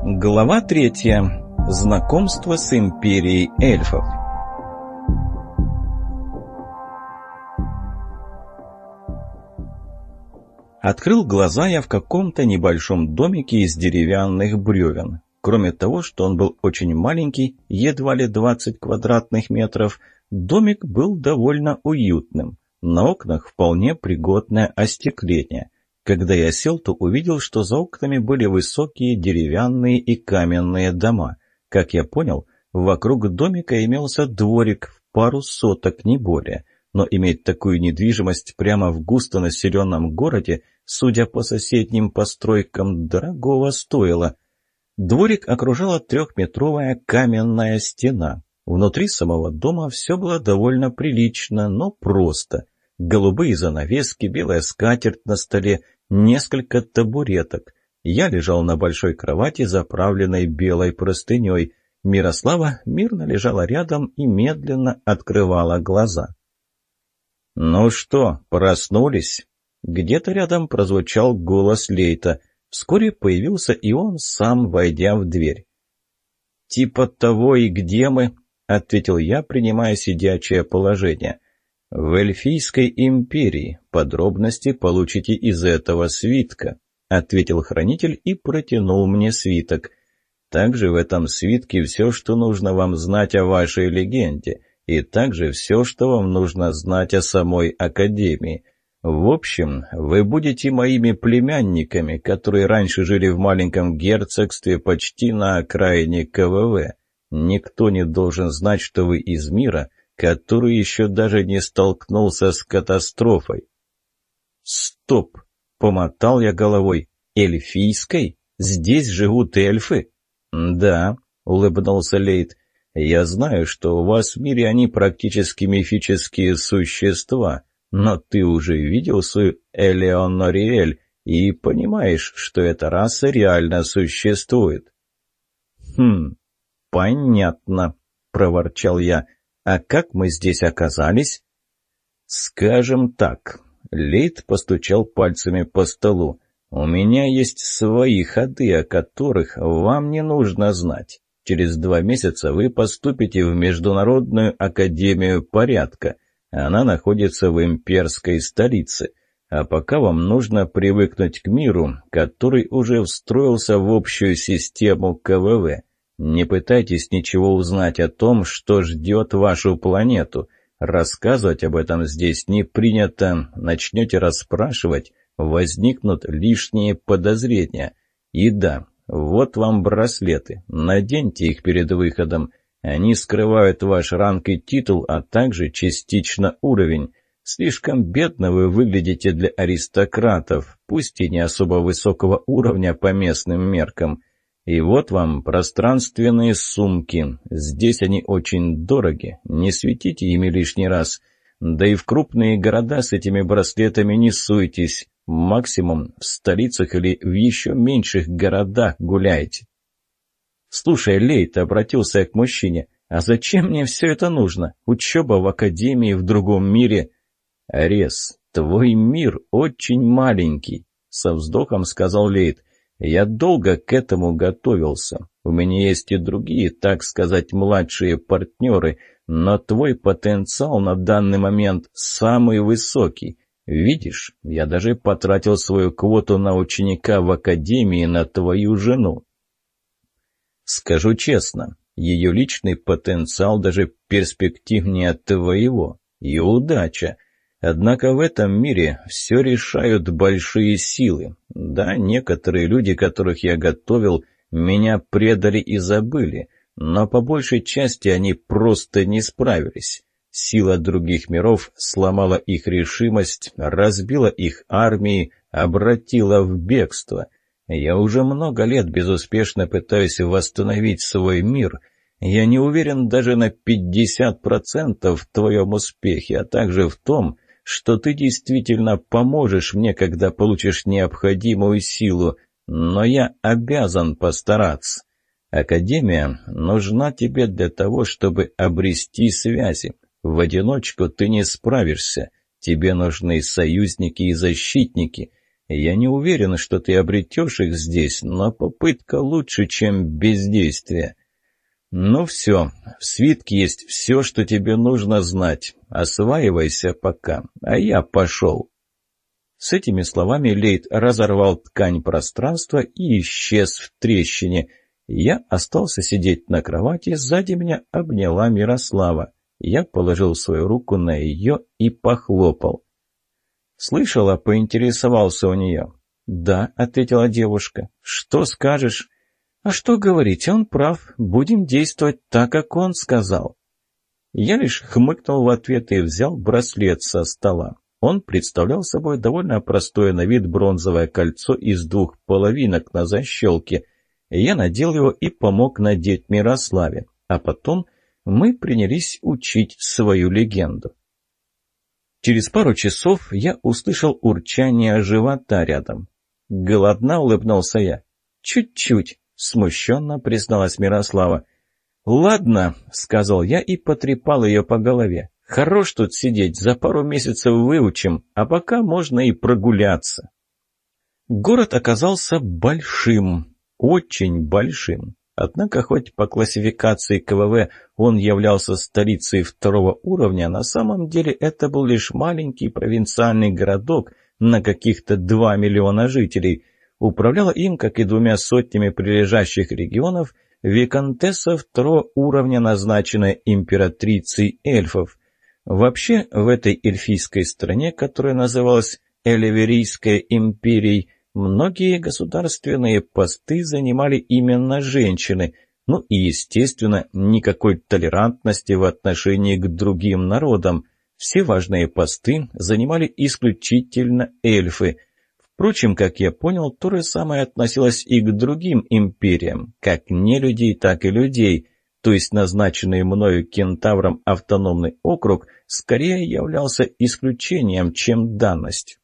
Глава третья. Знакомство с империей эльфов. Открыл глаза я в каком-то небольшом домике из деревянных бревен. Кроме того, что он был очень маленький, едва ли 20 квадратных метров, домик был довольно уютным. На окнах вполне пригодное остекление – когда я сел, то увидел, что за окнами были высокие деревянные и каменные дома. Как я понял, вокруг домика имелся дворик в пару соток, не более. Но иметь такую недвижимость прямо в густонаселенном городе, судя по соседним постройкам, дорогого стоило. Дворик окружала трехметровая каменная стена. Внутри самого дома все было довольно прилично, но просто. Голубые занавески, белая скатерть на столе, несколько табуреток. Я лежал на большой кровати, заправленной белой простыней. Мирослава мирно лежала рядом и медленно открывала глаза. «Ну что, проснулись?» Где-то рядом прозвучал голос Лейта. Вскоре появился и он сам, войдя в дверь. «Типа того и где мы?» — ответил я, принимая сидячее положение. «В Эльфийской империи. Подробности получите из этого свитка», — ответил хранитель и протянул мне свиток. «Также в этом свитке все, что нужно вам знать о вашей легенде, и также все, что вам нужно знать о самой Академии. В общем, вы будете моими племянниками, которые раньше жили в маленьком герцогстве почти на окраине КВВ. Никто не должен знать, что вы из мира» который еще даже не столкнулся с катастрофой. «Стоп!» — помотал я головой. «Эльфийской? Здесь живут эльфы?» «Да», — улыбнулся Лейт. «Я знаю, что у вас в мире они практически мифические существа, но ты уже видел свою Элеонориэль и понимаешь, что эта раса реально существует». «Хм, понятно», — проворчал я. А как мы здесь оказались? Скажем так. Лейт постучал пальцами по столу. У меня есть свои ходы, о которых вам не нужно знать. Через два месяца вы поступите в Международную Академию Порядка. Она находится в имперской столице. А пока вам нужно привыкнуть к миру, который уже встроился в общую систему КВВ. Не пытайтесь ничего узнать о том, что ждет вашу планету. Рассказывать об этом здесь не принято. Начнете расспрашивать, возникнут лишние подозрения. И да, вот вам браслеты. Наденьте их перед выходом. Они скрывают ваш ранг и титул, а также частично уровень. Слишком бедно вы выглядите для аристократов, пусть и не особо высокого уровня по местным меркам. И вот вам пространственные сумки. Здесь они очень дороги, не светите ими лишний раз. Да и в крупные города с этими браслетами не суйтесь. Максимум в столицах или в еще меньших городах гуляйте. «Слушай, Лейт», — обратился я к мужчине, — «а зачем мне все это нужно? Учеба в академии в другом мире?» «Арес, твой мир очень маленький», — со вздохом сказал Лейт. Я долго к этому готовился. У меня есть и другие, так сказать, младшие партнеры, но твой потенциал на данный момент самый высокий. Видишь, я даже потратил свою квоту на ученика в академии на твою жену. Скажу честно, ее личный потенциал даже перспективнее твоего. И удача — Однако в этом мире все решают большие силы. Да, некоторые люди, которых я готовил, меня предали и забыли, но по большей части они просто не справились. Сила других миров сломала их решимость, разбила их армии, обратила в бегство. Я уже много лет безуспешно пытаюсь восстановить свой мир. Я не уверен даже на 50% в твоем успехе, а также в том, что ты действительно поможешь мне, когда получишь необходимую силу, но я обязан постараться. Академия нужна тебе для того, чтобы обрести связи. В одиночку ты не справишься. Тебе нужны союзники и защитники. Я не уверен, что ты обретешь их здесь, но попытка лучше, чем бездействие. Ну все, в свитке есть все, что тебе нужно знать. Осваивайся пока, а я пошел. С этими словами Лейт разорвал ткань пространства и исчез в трещине. Я остался сидеть на кровати, сзади меня обняла Мирослава. Я положил свою руку на ее и похлопал. «Слышала?» — поинтересовался у нее. «Да», — ответила девушка. «Что скажешь?» «А что говорить, он прав. Будем действовать так, как он сказал». Я лишь хмыкнул в ответ и взял браслет со стола. Он представлял собой довольно простое на вид бронзовое кольцо из двух половинок на защелке. Я надел его и помог надеть Мирославе, а потом мы принялись учить свою легенду. Через пару часов я услышал урчание живота рядом. «Голодна?» — улыбнулся я. «Чуть-чуть», — смущенно призналась Мирослава. «Ладно», — сказал я и потрепал ее по голове. Хорош тут сидеть, за пару месяцев выучим, а пока можно и прогуляться. Город оказался большим, очень большим. Однако, хоть по классификации КВВ он являлся столицей второго уровня, на самом деле это был лишь маленький провинциальный городок на каких-то 2 миллиона жителей. Управляла им, как и двумя сотнями прилежащих регионов, виконтесса второго уровня, назначенная императрицей эльфов. Вообще, в этой эльфийской стране, которая называлась Элеверийской империей, многие государственные посты занимали именно женщины, ну и, естественно, никакой толерантности в отношении к другим народам. Все важные посты занимали исключительно эльфы. Впрочем, как я понял, то же самое относилось и к другим империям, как не людей, так и людей – то есть назначенный мною кентавром автономный округ, скорее являлся исключением, чем данность.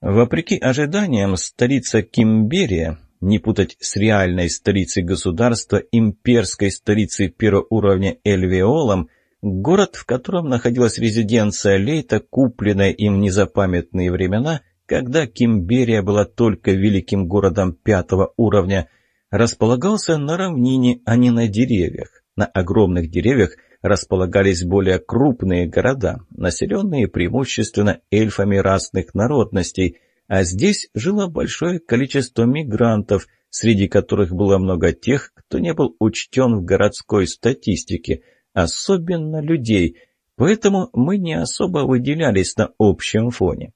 Вопреки ожиданиям, столица Кимберия, не путать с реальной столицей государства, имперской столицей первого уровня Эльвеолом, город, в котором находилась резиденция Лейта, купленная им в незапамятные времена, когда Кимберия была только великим городом пятого уровня – располагался на равнине, а не на деревьях. На огромных деревьях располагались более крупные города, населенные преимущественно эльфами разных народностей, а здесь жило большое количество мигрантов, среди которых было много тех, кто не был учтен в городской статистике, особенно людей, поэтому мы не особо выделялись на общем фоне.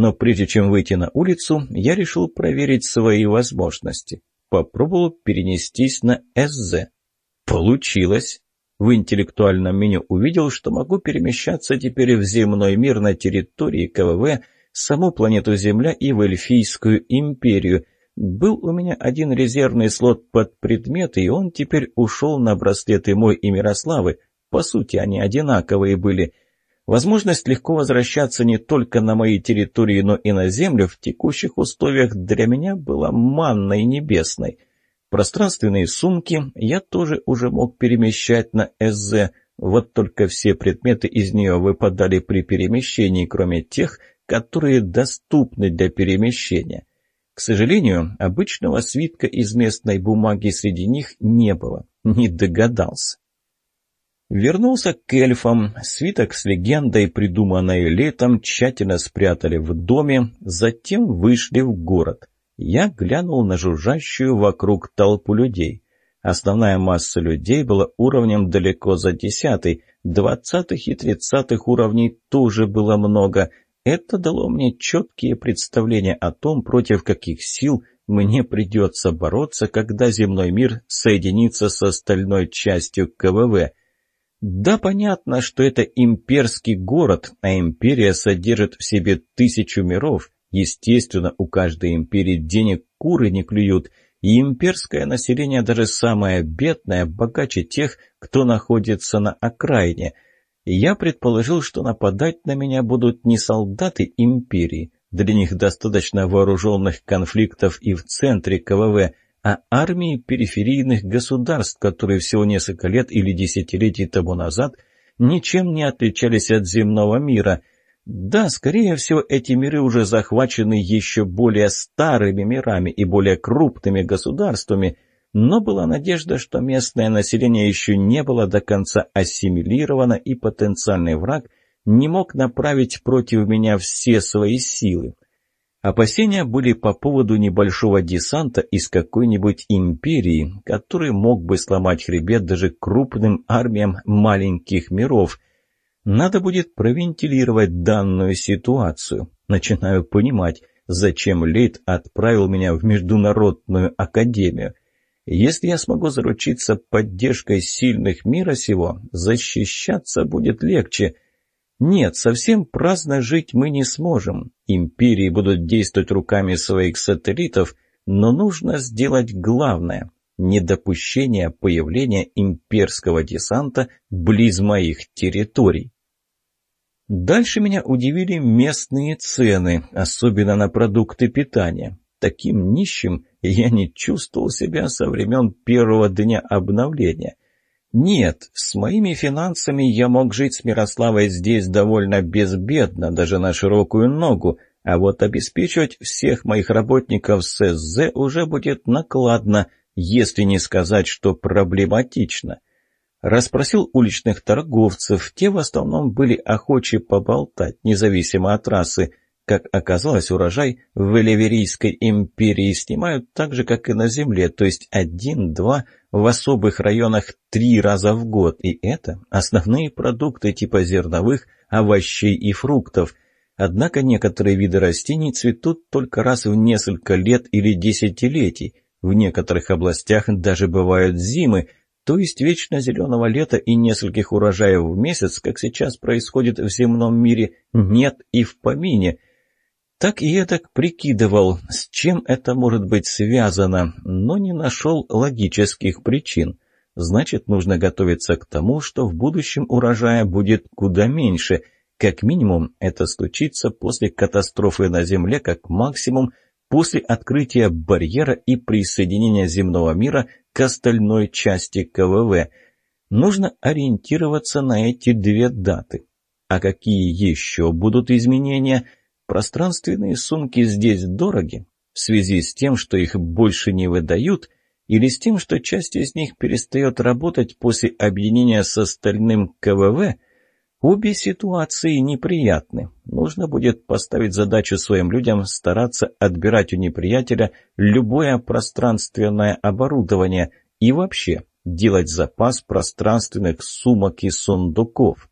Но прежде чем выйти на улицу, я решил проверить свои возможности попробовал перенестись на СЗ. Получилось. В интеллектуальном меню увидел, что могу перемещаться теперь в земной мир на территории КВВ, саму планету Земля и в Эльфийскую империю. Был у меня один резервный слот под предметы, и он теперь ушел на браслеты мой и Мирославы. По сути, они одинаковые были – Возможность легко возвращаться не только на мои территории, но и на Землю в текущих условиях для меня была манной небесной. Пространственные сумки я тоже уже мог перемещать на СЗ, вот только все предметы из нее выпадали при перемещении, кроме тех, которые доступны для перемещения. К сожалению, обычного свитка из местной бумаги среди них не было, не догадался. Вернулся к эльфам. Свиток с легендой, придуманной летом, тщательно спрятали в доме, затем вышли в город. Я глянул на жужжащую вокруг толпу людей. Основная масса людей была уровнем далеко за десятый, двадцатых и тридцатых уровней тоже было много. Это дало мне четкие представления о том, против каких сил мне придется бороться, когда земной мир соединится с остальной частью КВВ. Да, понятно, что это имперский город, а империя содержит в себе тысячу миров. Естественно, у каждой империи денег куры не клюют, и имперское население, даже самое бедное, богаче тех, кто находится на окраине. Я предположил, что нападать на меня будут не солдаты империи, для них достаточно вооруженных конфликтов и в центре КВВ – а армии периферийных государств, которые всего несколько лет или десятилетий тому назад ничем не отличались от земного мира. Да, скорее всего, эти миры уже захвачены еще более старыми мирами и более крупными государствами, но была надежда, что местное население еще не было до конца ассимилировано и потенциальный враг не мог направить против меня все свои силы. Опасения были по поводу небольшого десанта из какой-нибудь империи, который мог бы сломать хребет даже крупным армиям маленьких миров – надо будет провентилировать данную ситуацию. Начинаю понимать, зачем Лейт отправил меня в Международную Академию. Если я смогу заручиться поддержкой сильных мира сего, защищаться будет легче. Нет, совсем праздно жить мы не сможем. Империи будут действовать руками своих сателлитов, но нужно сделать главное – недопущение появления имперского десанта близ моих территорий. Дальше меня удивили местные цены, особенно на продукты питания. Таким нищим я не чувствовал себя со времен первого дня обновления. Нет, с моими финансами я мог жить с Мирославой здесь довольно безбедно, даже на широкую ногу, а вот обеспечивать всех моих работников с СЗ уже будет накладно – если не сказать, что проблематично. Расспросил уличных торговцев, те в основном были охочи поболтать, независимо от расы. Как оказалось, урожай в Элеверийской империи снимают так же, как и на земле, то есть один-два, в особых районах три раза в год. И это основные продукты типа зерновых, овощей и фруктов. Однако некоторые виды растений цветут только раз в несколько лет или десятилетий. В некоторых областях даже бывают зимы, то есть вечно зеленого лета и нескольких урожаев в месяц, как сейчас происходит в земном мире, нет и в помине. Так и я так прикидывал, с чем это может быть связано, но не нашел логических причин. Значит, нужно готовиться к тому, что в будущем урожая будет куда меньше. Как минимум, это случится после катастрофы на Земле, как максимум – после открытия барьера и присоединения земного мира к остальной части КВВ. Нужно ориентироваться на эти две даты. А какие еще будут изменения? Пространственные сумки здесь дороги, в связи с тем, что их больше не выдают, или с тем, что часть из них перестает работать после объединения с остальным КВВ – Обе ситуации неприятны. Нужно будет поставить задачу своим людям стараться отбирать у неприятеля любое пространственное оборудование и вообще делать запас пространственных сумок и сундуков.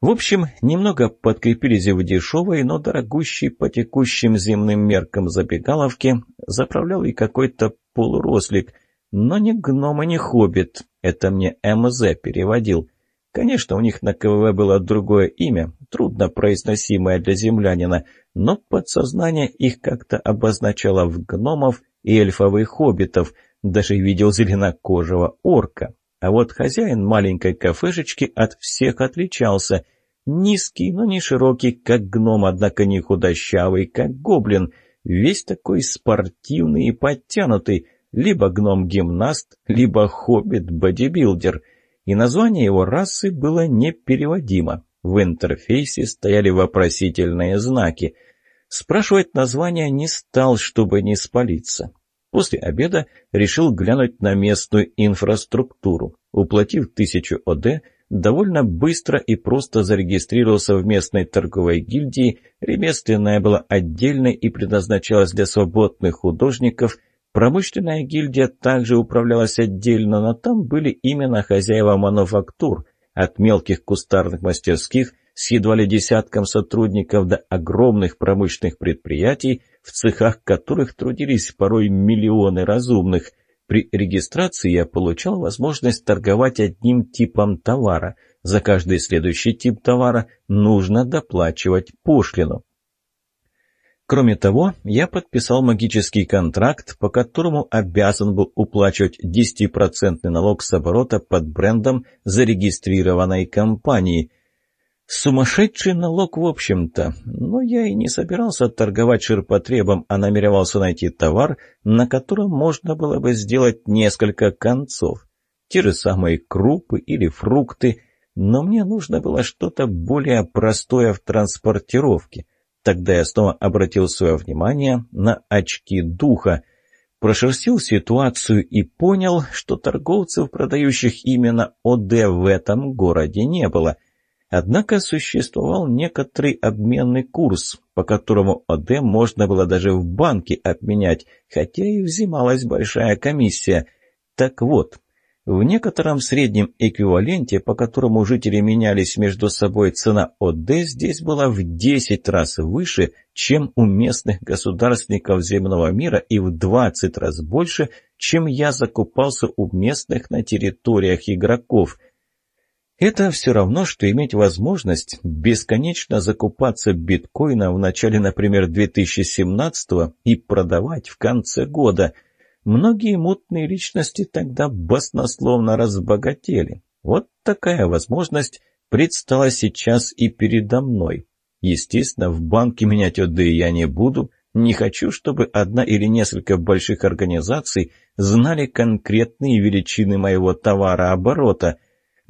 В общем, немного подкрепились в дешевой, но дорогущей по текущим земным меркам забегаловке, заправлял и какой-то полурослик, но не гном и не хоббит, это мне МЗ переводил – Конечно, у них на КВВ было другое имя, трудно произносимое для землянина, но подсознание их как-то обозначало в гномов и эльфовых хоббитов, даже видел зеленокожего орка. А вот хозяин маленькой кафешечки от всех отличался. Низкий, но не широкий, как гном, однако не худощавый, как гоблин. Весь такой спортивный и подтянутый. Либо гном-гимнаст, либо хоббит-бодибилдер — и название его расы было непереводимо. В интерфейсе стояли вопросительные знаки. Спрашивать название не стал, чтобы не спалиться. После обеда решил глянуть на местную инфраструктуру. Уплатив тысячу ОД, довольно быстро и просто зарегистрировался в местной торговой гильдии, ремесленная была отдельной и предназначалась для свободных художников – Промышленная гильдия также управлялась отдельно, но там были именно хозяева мануфактур, от мелких кустарных мастерских с едва ли десятком сотрудников до огромных промышленных предприятий, в цехах которых трудились порой миллионы разумных. При регистрации я получал возможность торговать одним типом товара. За каждый следующий тип товара нужно доплачивать пошлину. Кроме того, я подписал магический контракт, по которому обязан был уплачивать 10% налог с оборота под брендом зарегистрированной компании. Сумасшедший налог, в общем-то, но я и не собирался торговать ширпотребом, а намеревался найти товар, на котором можно было бы сделать несколько концов. Те же самые крупы или фрукты. но мне нужно было что-то более простое в транспортировке. Тогда я снова обратил свое внимание на очки духа. Прошерстил ситуацию и понял, что торговцев, продающих именно ОД в этом городе, не было. Однако существовал некоторый обменный курс, по которому ОД можно было даже в банке обменять, хотя и взималась большая комиссия. Так вот, в некотором среднем эквиваленте, по которому жители менялись между собой, цена ОД здесь была в 10 раз выше, чем у местных государственников земного мира и в 20 раз больше, чем я закупался у местных на территориях игроков. Это все равно, что иметь возможность бесконечно закупаться биткоином в начале, например, 2017 и продавать в конце года – Многие мутные личности тогда баснословно разбогатели. Вот такая возможность предстала сейчас и передо мной. Естественно, в банке менять ОД я не буду. Не хочу, чтобы одна или несколько больших организаций знали конкретные величины моего товарооборота.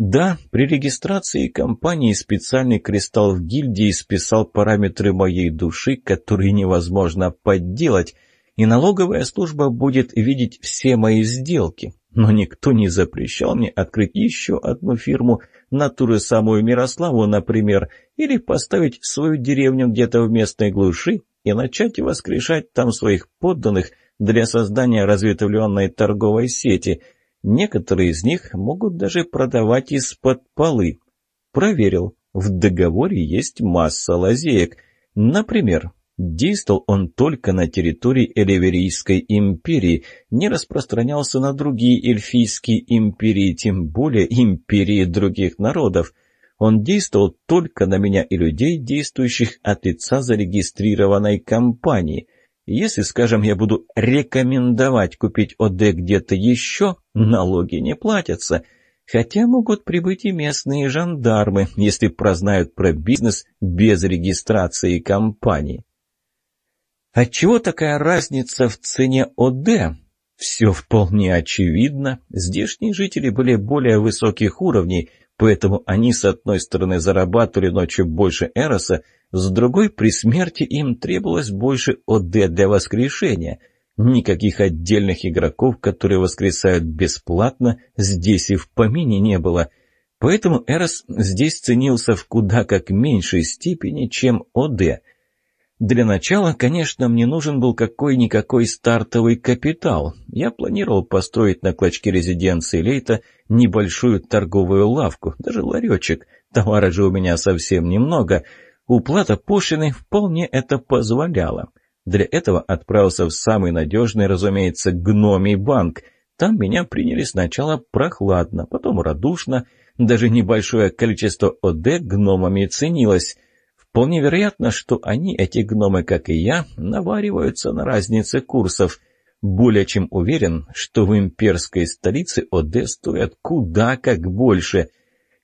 Да, при регистрации компании специальный кристалл в гильдии списал параметры моей души, которые невозможно подделать – и налоговая служба будет видеть все мои сделки. Но никто не запрещал мне открыть еще одну фирму, на ту же самую Мирославу, например, или поставить свою деревню где-то в местной глуши и начать воскрешать там своих подданных для создания разветвленной торговой сети. Некоторые из них могут даже продавать из-под полы. Проверил, в договоре есть масса лазеек. Например, Действовал он только на территории Эливерийской империи, не распространялся на другие эльфийские империи, тем более империи других народов. Он действовал только на меня и людей, действующих от лица зарегистрированной компании. Если, скажем, я буду рекомендовать купить ОД где-то еще, налоги не платятся. Хотя могут прибыть и местные жандармы, если прознают про бизнес без регистрации компании. Отчего такая разница в цене ОД? Все вполне очевидно. Здешние жители были более высоких уровней, поэтому они с одной стороны зарабатывали ночью больше Эроса, с другой при смерти им требовалось больше ОД для воскрешения. Никаких отдельных игроков, которые воскресают бесплатно, здесь и в помине не было. Поэтому Эрос здесь ценился в куда как меньшей степени, чем ОД – для начала, конечно, мне нужен был какой-никакой стартовый капитал. Я планировал построить на клочке резиденции Лейта небольшую торговую лавку, даже ларечек. Товара же у меня совсем немного. Уплата пошлины вполне это позволяла. Для этого отправился в самый надежный, разумеется, гномий банк. Там меня приняли сначала прохладно, потом радушно. Даже небольшое количество ОД гномами ценилось – Вполне вероятно, что они, эти гномы, как и я, навариваются на разнице курсов. Более чем уверен, что в имперской столице ОД стоят куда как больше.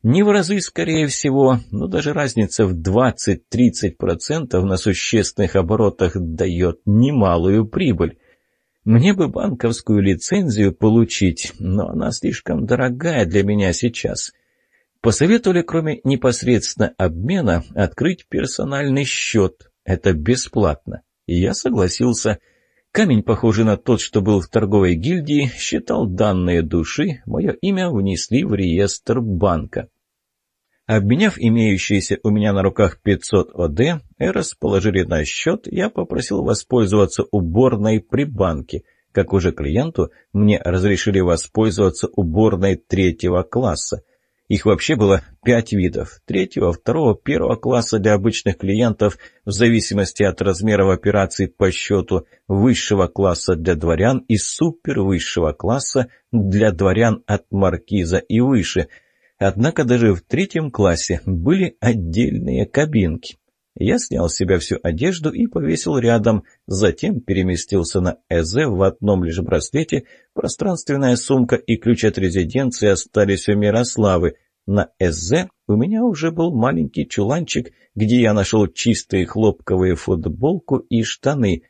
Не в разы, скорее всего, но даже разница в 20-30% на существенных оборотах дает немалую прибыль. Мне бы банковскую лицензию получить, но она слишком дорогая для меня сейчас — Посоветовали, кроме непосредственно обмена, открыть персональный счет. Это бесплатно. И я согласился. Камень, похожий на тот, что был в торговой гильдии, считал данные души, мое имя внесли в реестр банка. Обменяв имеющиеся у меня на руках 500 ОД, Эрос положили на счет, я попросил воспользоваться уборной при банке. Как уже клиенту, мне разрешили воспользоваться уборной третьего класса. Их вообще было пять видов. Третьего, второго, первого класса для обычных клиентов в зависимости от размеров операций по счету, высшего класса для дворян и супервысшего класса для дворян от маркиза и выше. Однако даже в третьем классе были отдельные кабинки. Я снял с себя всю одежду и повесил рядом, затем переместился на ЭЗ в одном лишь браслете, пространственная сумка и ключ от резиденции остались у Мирославы. На ЭЗ у меня уже был маленький чуланчик, где я нашел чистые хлопковые футболку и штаны.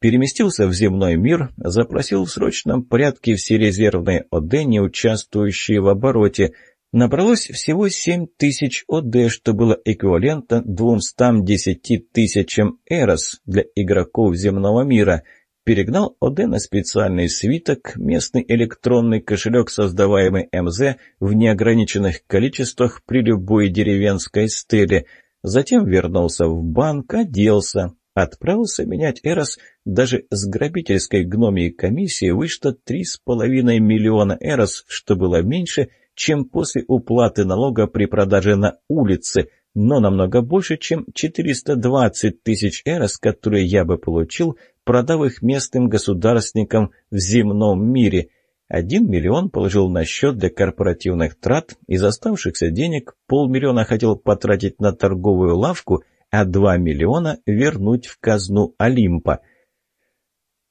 Переместился в земной мир, запросил в срочном порядке все резервные ОД, не участвующие в обороте. Набралось всего 7 тысяч ОД, что было эквивалентно 210 тысячам Эрос для игроков земного мира. Перегнал ОД на специальный свиток, местный электронный кошелек, создаваемый МЗ в неограниченных количествах при любой деревенской стеле. Затем вернулся в банк, оделся, отправился менять Эрос. Даже с грабительской гномией комиссии вышло 3,5 миллиона Эрос, что было меньше – чем после уплаты налога при продаже на улице, но намного больше, чем 420 тысяч эрос, которые я бы получил, продав их местным государственникам в земном мире. Один миллион положил на счет для корпоративных трат, из оставшихся денег полмиллиона хотел потратить на торговую лавку, а два миллиона вернуть в казну Олимпа.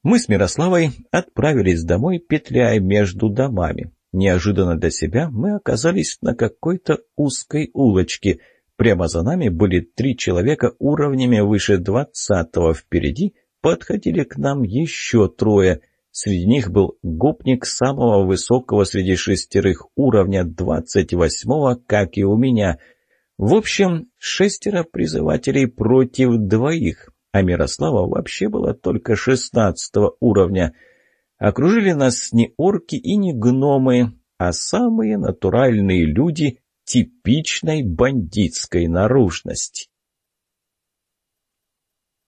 Мы с Мирославой отправились домой, петляя между домами. Неожиданно для себя мы оказались на какой-то узкой улочке. Прямо за нами были три человека уровнями выше двадцатого. Впереди подходили к нам еще трое. Среди них был гопник самого высокого среди шестерых уровня двадцать восьмого, как и у меня. В общем, шестеро призывателей против двоих, а Мирослава вообще была только шестнадцатого уровня — Окружили нас не орки и не гномы, а самые натуральные люди типичной бандитской наружности.